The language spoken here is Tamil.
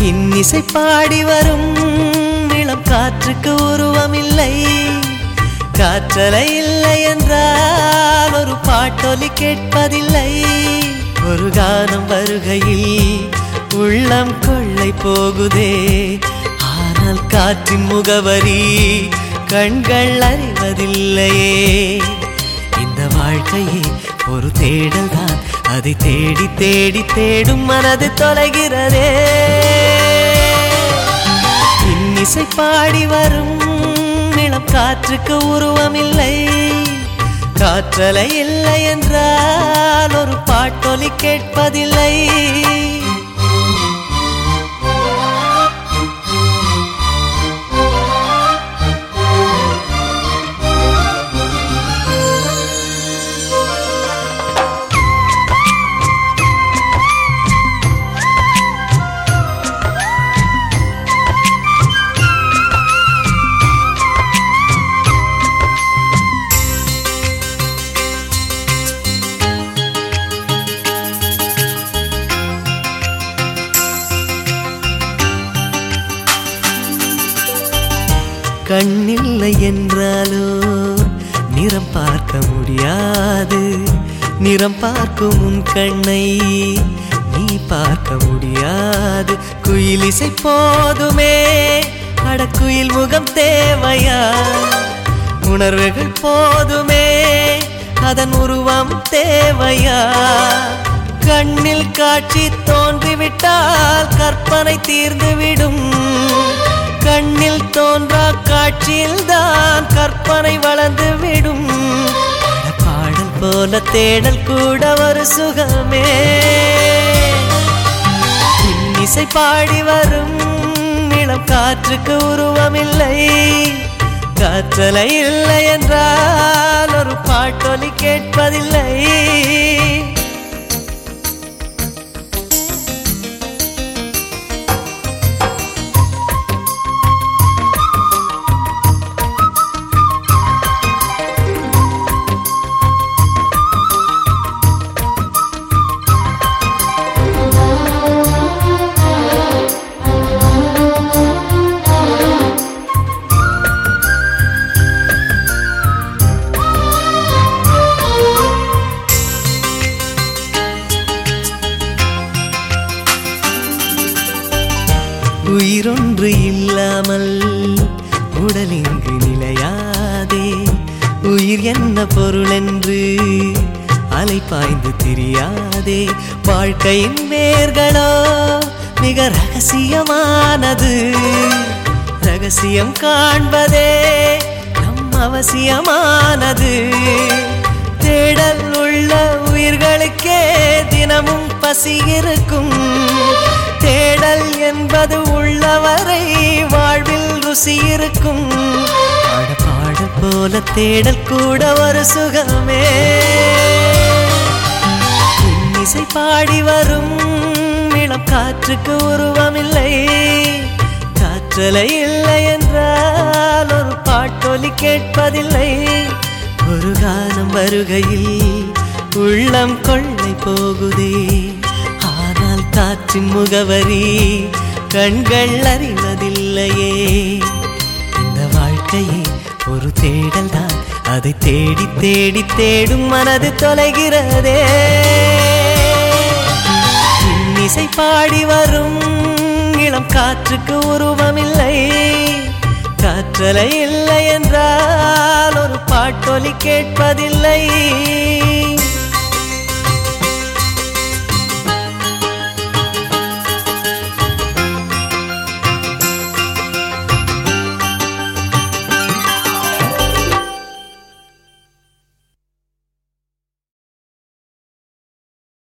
இன்னிசை பாடி வரும். இளம் காற்றுக்கு உருவமில்லை. காற்றலை இல்லை என்றால் ஒரு பாட்டொலி கேட்பதில்லை. ஒரு கானம் வருகையில் உள்ளம் கொள்ளை போகுதே. ஆனால் காற்றின் முகவரி கண்கள் அறிவதில்லையே. இந்த வாழ்க்கையே ஒரு தேடல் தான் அதை தேடி தேடி தேடும் மனது தொலைகிறதே. இசை பாடி வரும். நிலம் காற்றுக்கு உருவமில்லை. காற்றலை இல்லை என்றால் ஒரு பாட்டொலி கேட்பதில்லை. கண்ணில்லை என்றாலோ? நிறம் பார்க்க முடியாது. நிறம் பார்க்கும் உன் கண்ணை நீ பார்க்க முடியாது. குயிலிசை போதுமே. அடக்குயில் முகம் தேவையா? உணர்வுகள் போதுமே. அதன் உருவம் தேவையா? கண்ணில் காட்சி தோன்றிவிட்டால் கற்பனை தீர்ந்துவிடும். கண்ணில் தோன்றா காட்சியில் தான் கற்பனை வளர்ந்து விடும் பாடல் போல தேடல் கூட ஒரு சுகமே. இசை பாடி வரும் இளம் காற்றுக்கு உருவமில்லை. காற்றலை இல்லை என்றால் ஒரு பாட்டொலி கேட்பதில்லை. உயிரொன்று இல்லாமல் உடல் இங்கு நிலையாதே. உயிர் என்ன பொருள் என்று அலை பாய்ந்து தெரியாதே. வாழ்க்கையின் வேர்களோ மிக ரகசியமானது. ரகசியம் காண்பதே நம் அவசியமானது. தேடல் உள்ள உயிர்களுக்கே தினமும் பசி இருக்கும். உடல் என்பது உள்ளவரை வாழ்வில் ருசி இருக்கும். பாட பாடல் போல தேடல் கூட ஒரு சுகமே. இசை பாடி வரும் இளம் காற்றுக்கு உருவமில்லை. காற்றலை இல்லை என்றால் ஒரு பாட்டொலி கேட்பதில்லை. ஒரு காலம் வருகையில் உள்ளம் கொள்ளை போகுதே. காற்றின் முகவரி கண்கள் அறிவதில்லையே. இந்த வாழ்க்கையே ஒரு தேடல் தான் அதை தேடி தேடி தேடும் மனது தொலைகிறதே. இன்னிசை பாடி வரும் இளம் காற்றுக்கு உருவமில்லை. காற்றலை இல்லை என்றால் ஒரு பாட்டொலி கேட்பதில்லை.